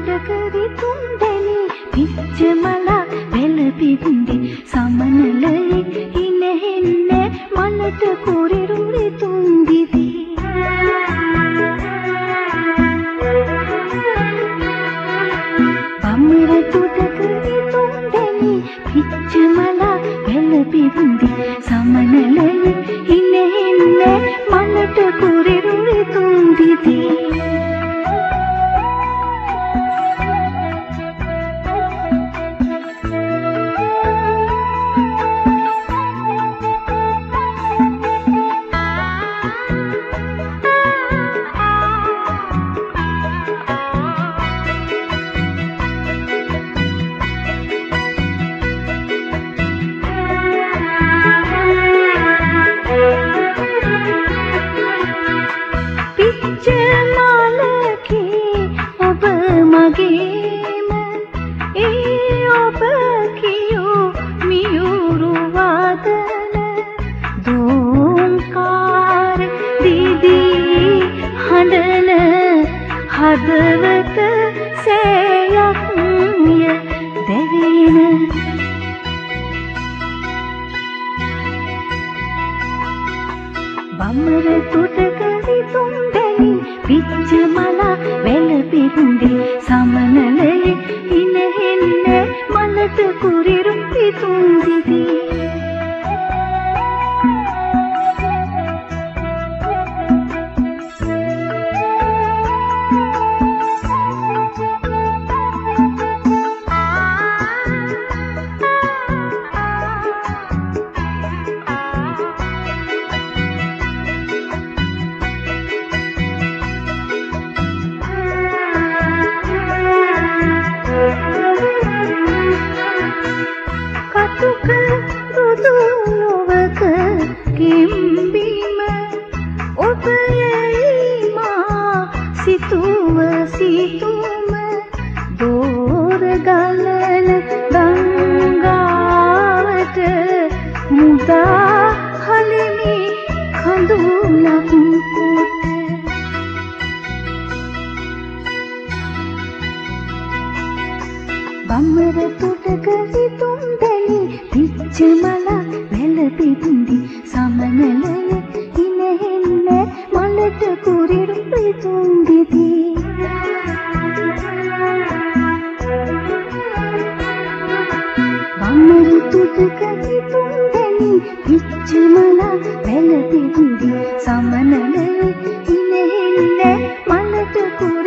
තුටකරි තුන්දැනි පිච්චමල වැලපිදුන්දි සමනලයි හිනෙහෙන්න මලට කුරිරුරි මගේම ඒ ඔබ කියූ මියුරු වාදන දෝංකාර දිදී හඬන හදවත සෑයක් ය දැවෙන බම්මර තුටකරි තුන්දැනි පිච්ච මල වැලපිරුන්දි සමනලයේ ඉනහෙන්න මලට කුරිරුම් පිතුන්දිදී දෝර ගලන ගංගාවට මුදා හලිමි කඳුලක් කොට බම්මර තුටකරි තුන්දැනි පිච්ච මල වැලපිදුන්දි සමනලය හිනෙහෙන්න මලට කුරිරු කැසි තුන්තැනි විච්චමල වැලතිදිදි සමනල ඉනෙන්නේ මනට කුව